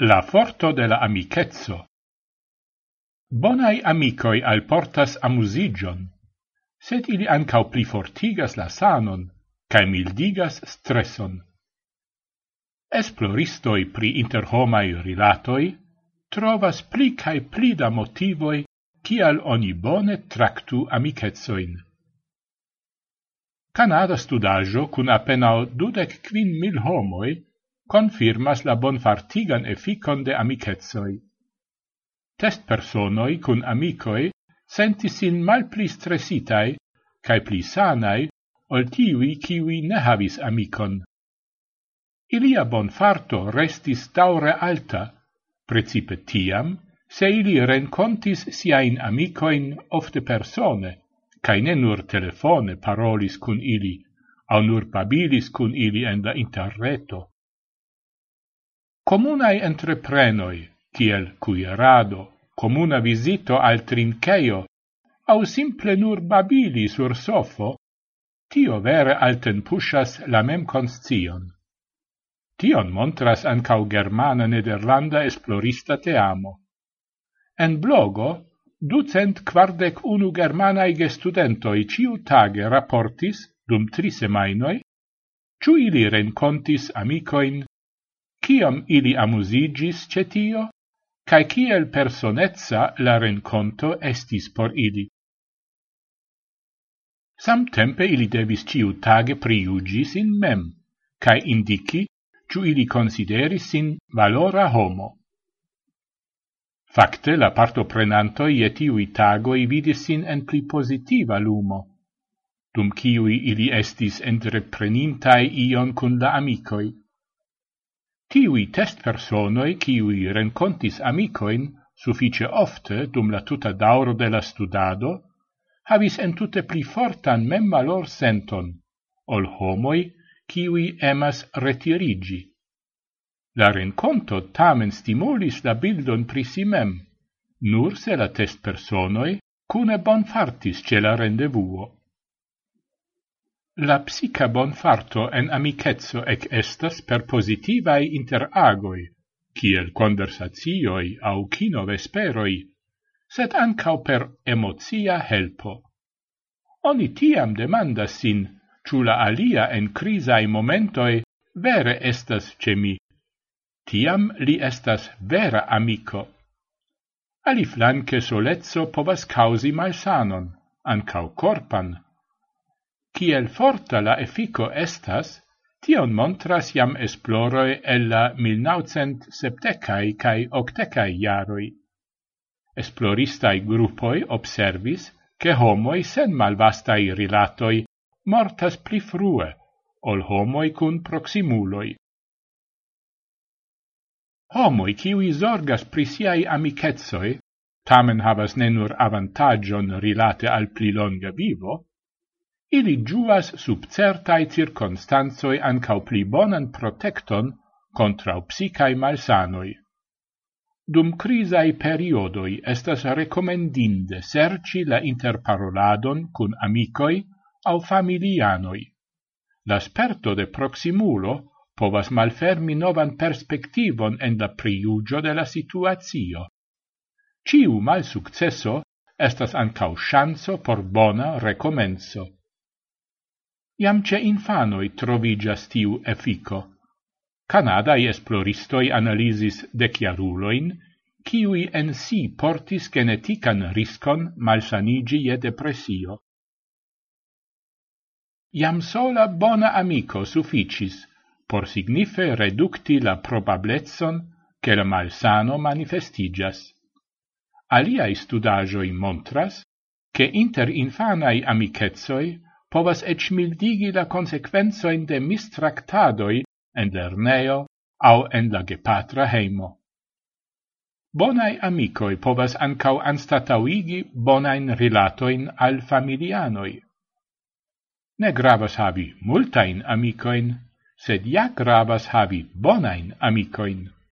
La forto de la amicetso. Bonai amicoi alportas amusigion, sed ili ancau plifortigas la sanon, cae mildigas stresson. Esploristoi pri interhomai rilatoi trovas pli cae pli da motivoi cial oni bone tractu amicetsoin. Canada studajo cun apenao dudec quin mil homoi confirmas la bonfartigan efficon de amicetsoi. Test personoi cun amicoi sentis sin mal pli stressitai, cae pli sanai, ol tivi kiwi ne havis amicon. Ilia bonfarto restis daure alta, precipe tiam, se ili rencontis siain amicoin ofte persone, cae ne nur telefone parolis cun ili, au nur babilis cun ili en la interreto. Comunae entreprenoi, kiel cuirado, comuna visito al trinceio, au simple nur babili sur sofo, tio vere alten pushas la mem conscion. Tion montras ancau germana nederlanda esplorista te amo. En blogo, ducent quardec unu germanae gestudentoi ciu tage raportis, dum tri semainoi, ciu ili rencontis amicoin Ciam ili amusigis cetio, cae ciel personezza la renconto estis por ili. Samtempe ili devis ciu tage priugi sin mem, cae indici ciu ili consideris sin valora homo. Fakte la parto prenanto je tiui tagoi vidis sin en pli positiva lumo, dum ciui ili estis entreprenintai ion cun la amicoi. Tiui test personoi kiui rencontis amicoin suffice ofte dum la tuta dauro de la studado, havis entute pli fortan mem malor senton, ol homoi kiui emas retirigi. La renconto tamen stimulis la bildon pri si mem, nur se la test personoi cune bonfartis ce la rendevuo. La psica bonfarto en amicetso ec estas per positivae interagoi, kiel conversatioi au kino vesperoi, sed ancau per emozia helpo. Oni tiam demandas sin, ciù la alia en crisae momentoi vere estas ce mi. Tiam li estas vera amico. Ali flanque solezzo povas causi malsanon, ancau corpan, Kiel forta la effico estas, tion montras jam esploroi el la 1970-cae cae 80-cae jaroi. Esploristai gruppoi observis che homoi sen malvastai rilatoi mortas pli frue, ol homoi cun proximuloi. Homoi kiui zorgas pri siai amicetsoi, tamen havas ne nur avantagion rilate al pli longa vivo, ili giuvas sub certai circonstanzoi ancau pli bonan protecton contra psicae malsanoi. Dum crisai periodoi estas recomendinde serci la interparoladon cun amicoi au familianoi. L'asperto de proximulo povas malfermi novan perspectivon en la priugio de la situazio. Ciu mal successo estas ancau chanso por bona recomenso. Iam ce infanoi trovigas tiu effico. Canadai esploristoi analisis deciaruloin, kiui en si portis genetican riscon malsanigi e depresio. Iam sola bona amico sufficis por signife reducti la probablezzon che la malsano manifestigas. Aliai studagioi montras che inter infanai amicetsoi povas ec mildigi la consequenzoin de mistractadoi en lerneo au en la gepatra heimo. Bonai amicoi povas ancau anstatauigi bonain rilatoin al familianoi. Ne gravas havi multain amicoin, sed ja gravas havi bonain amicoin.